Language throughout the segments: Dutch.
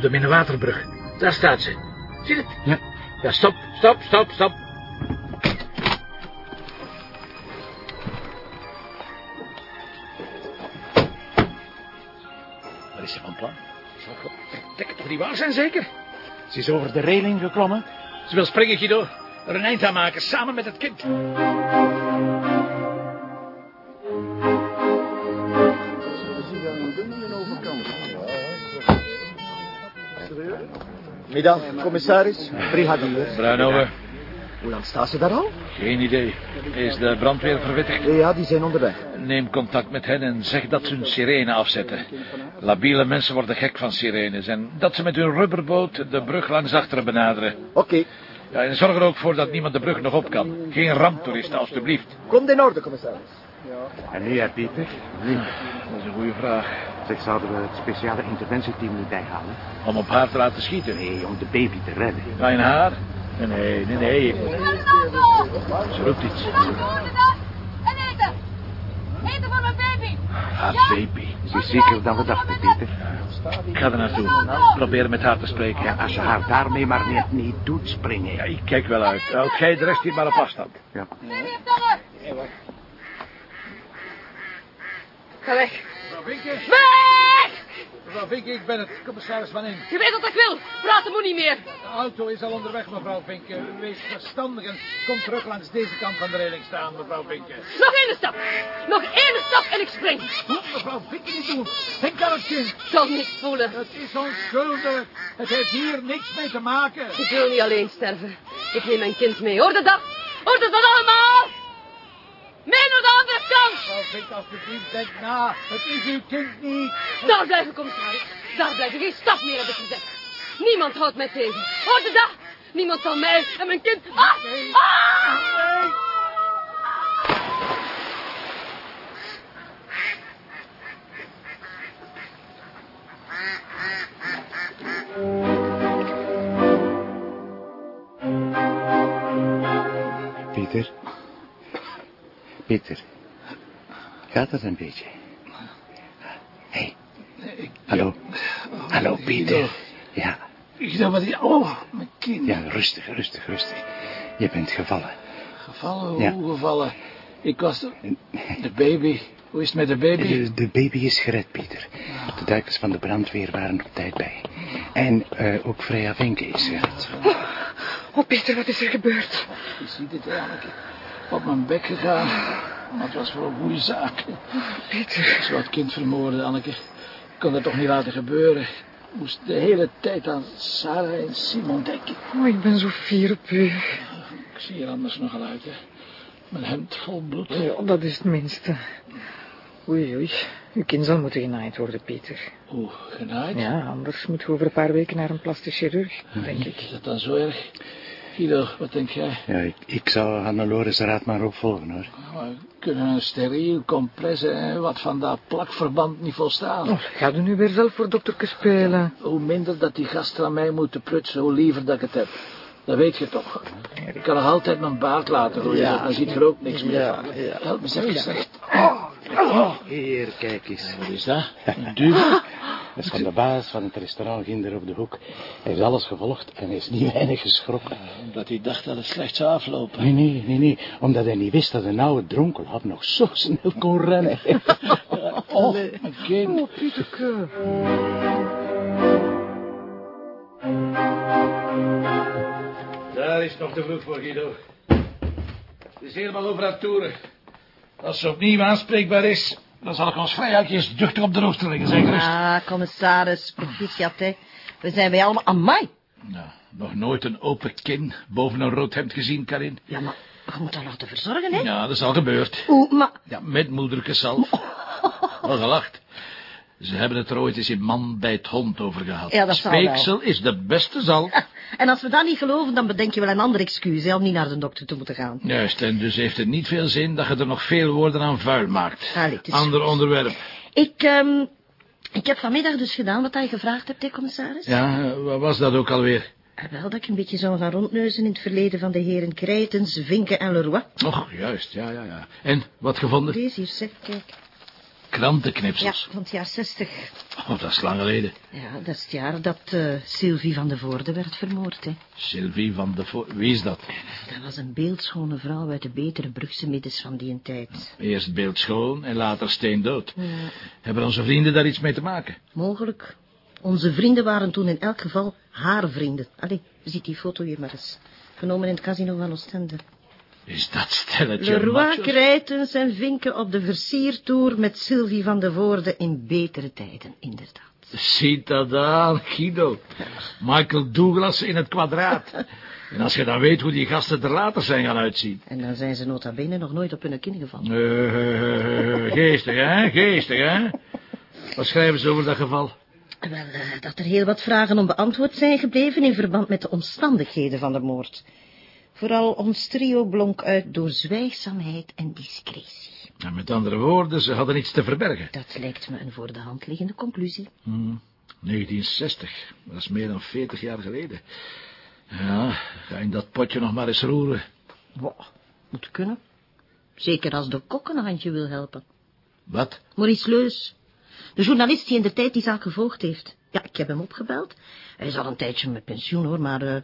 de Minnewaterbrug. Daar staat ze. Zie het? Ja. Ja, stop, stop, stop, stop. Wat is ze van plan? Zal godverdikke toch niet waar zijn, zeker? Ze is over de reling geklommen. Ze wil springen, Guido. Er een eind aan maken, samen met het kind. Middag, commissaris. Brigadier. Bruinhoven, Hoe lang staan ze daar al? geen idee. Is de brandweer verwittigd? Ja, die zijn onderweg. Neem contact met hen en zeg dat ze hun sirene afzetten. Labiele mensen worden gek van sirenes. En dat ze met hun rubberboot de brug langs achteren benaderen. Oké, Ja, en zorg er ook voor dat niemand de brug nog op kan. Geen ramptoeristen, alstublieft. komt in orde, commissaris. En nu, Pieter? Dat is een goede vraag. Zeg, zouden we het speciale interventieteam niet bijhalen? Om op haar te laten schieten. Nee, om de baby te redden. Ga in haar? Nee, nee, nee, nee. Ze roept iets. En eten! Eten voor mijn baby! Haar baby. Ze is zeker dan we dachten, Pieter. Ik ga er naartoe. Probeer met haar te spreken. Ja, als je haar daarmee maar net niet doet springen. Ja, ik kijk wel uit. Houd jij de rest hier maar op afstand. Ja. Baby! Ga weg! Vinken, Weg! mevrouw Vinken, ik ben het. Commissaris Van In. Je weet wat ik wil. Praten moet niet meer. De auto is al onderweg, mevrouw Vinken. Wees verstandig en kom terug langs deze kant van de reling staan, mevrouw Vinken. Nog één stap. Nog één stap en ik spring. Hoe, mevrouw Vinken niet doen. Denk aan het kind. Ik zal niks voelen. Het is onschuldig. Het heeft hier niks mee te maken. Ik wil niet alleen sterven. Ik neem mijn kind mee. Hoorde dat? Hoorde dat allemaal? Mee naar de andere kant. Mevrouw Vinken, alsjeblieft, denk na. Het is uw kind niet. Daar blijven, commissaris. Daar blijven. Geen stap meer, heb ik gezegd. Niemand houdt mij tegen. Hoorde dat? Niemand zal mij en mijn kind... Ah! Ah! Pieter. Pieter. Gaat het een beetje? Hé. Hey. Hallo. Hallo, Pieter. Ja. Ik dacht wat die... Oh, mijn kind. Ja, rustig, rustig, rustig. Je bent gevallen. Gevallen? Ja. Hoe gevallen? Ik was de... De baby. Hoe is het met de baby? De, de baby is gered, Pieter. De duikers van de brandweer waren op tijd bij. En eh, ook Freya Vinke is gered. Oh, Peter, wat is er gebeurd? Je ziet het, Anneke. Op mijn bek gegaan. Maar het was voor een goede zaak. Ik zou het kind vermoorden, Anneke. Ik kon dat toch niet laten gebeuren. Ik moest de hele tijd aan Sarah en Simon denken. Oh, ik ben zo fier op u. Ik zie er anders nogal uit, hè. Mijn hemd vol bloed. Ja, dat is het minste. Oei, oei. Uw kind zal moeten genaaid worden, Peter. Oeh, genaaid? Ja, anders moet je over een paar weken naar een plastisch chirurg, denk ik. Is dat dan zo erg? Guido, wat denk jij? Ja, ik, ik zou Hannelores raad maar opvolgen, hoor. We kunnen een steriel compress en wat van dat plakverband niet volstaan. Oh, ga je nu weer zelf voor dokterke spelen? Hoe minder dat die gasten aan mij moeten prutsen, hoe liever dat ik het heb. Dat weet je toch. Ik kan nog altijd mijn baard laten groeien, Ja. dan ziet er ook niks meer Ja, van. ja. Help me eens even. Hier, kijk eens. Wat is dat? Een duw? Dat is van de baas van het restaurant Ginder op de hoek. Hij heeft alles gevolgd en hij is niet weinig geschrokken. Omdat hij dacht dat het slecht zou aflopen. Nee, nee, nee, nee. Omdat hij niet wist dat een oude dronkelhap nog zo snel kon rennen. Oh, mijn kind. Oh, Pieterke. Daar is nog te vroeg voor, Guido. Het is helemaal over aan toeren. Als ze opnieuw aanspreekbaar is, dan zal ik ons vrijuitjes duchtig op de rooster leggen, zeg gerust. Ah, commissaris, proficiat, hè. We zijn bij allemaal... Amai! Nou, nog nooit een open kin boven een rood hemd gezien, Karin. Ja, maar we moeten haar laten verzorgen, hè. Ja, dat is al gebeurd. Oeh, maar... Ja, met moederke zelf. Wel gelacht. Ze hebben het er ooit eens in man bij het hond over gehad. Ja, dat Speeksel is de beste zal. En als we dat niet geloven, dan bedenk je wel een ander excuus, hè, om niet naar de dokter te moeten gaan. Juist, en dus heeft het niet veel zin dat je er nog veel woorden aan vuil maakt. Allee, Ander goed. onderwerp. Ik, ehm ik heb vanmiddag dus gedaan wat hij gevraagd hebt, hè, commissaris? Ja, wat was dat ook alweer? Wel dat ik een beetje zou gaan rondneuzen in het verleden van de heren Krijtens, Vinken en Leroy. Och, juist, ja, ja, ja. En, wat gevonden? Deze hier, zeg, kijk. Krantenknipsels. Ja, van het jaar 60. Oh, dat is lang geleden. Ja, dat is het jaar dat eh, Sylvie van de Voorde werd vermoord, hè. Sylvie van de Vo... Wie is dat? Dat was een beeldschone vrouw uit de betere Brugse middens van die tijd. Eerst beeldschoon en later steendood. Hebben onze vrienden daar iets mee te maken? Mogelijk. Onze vrienden waren toen in elk geval haar vrienden. Allee, ziet die foto hier maar eens. Genomen in het casino van Oostende. Is dat stelletje Leroy? Krijtens en Vinken op de versiertour met Sylvie van de Voorde in betere tijden, inderdaad. Ziet dat aan, Guido. Michael Douglas in het kwadraat. En als je dan weet hoe die gasten er later zijn gaan uitzien. En dan zijn ze nota bene nog nooit op hun kin gevallen. Eh, geestig, hè? Geestig, hè? Wat schrijven ze over dat geval? Wel, eh, dat er heel wat vragen onbeantwoord zijn gebleven in verband met de omstandigheden van de moord. Vooral ons trio blonk uit door zwijgzaamheid en discretie. Nou, met andere woorden, ze hadden iets te verbergen. Dat lijkt me een voor de hand liggende conclusie. Hmm, 1960, dat is meer dan 40 jaar geleden. Ja, ga in dat potje nog maar eens roeren. Wow, moet kunnen. Zeker als de kok een handje wil helpen. Wat? Maurice Leus, de journalist die in de tijd die zaak gevolgd heeft. Ja, ik heb hem opgebeld. Hij is al een tijdje met pensioen, hoor, maar... eh,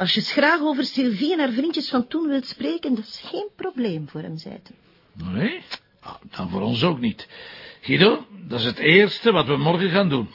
als je het graag over Sylvie en haar vriendjes van toen wilt spreken, dat is geen probleem voor hem, zei hij. Nee? Ah, dan voor ons ook niet. Guido, dat is het eerste wat we morgen gaan doen.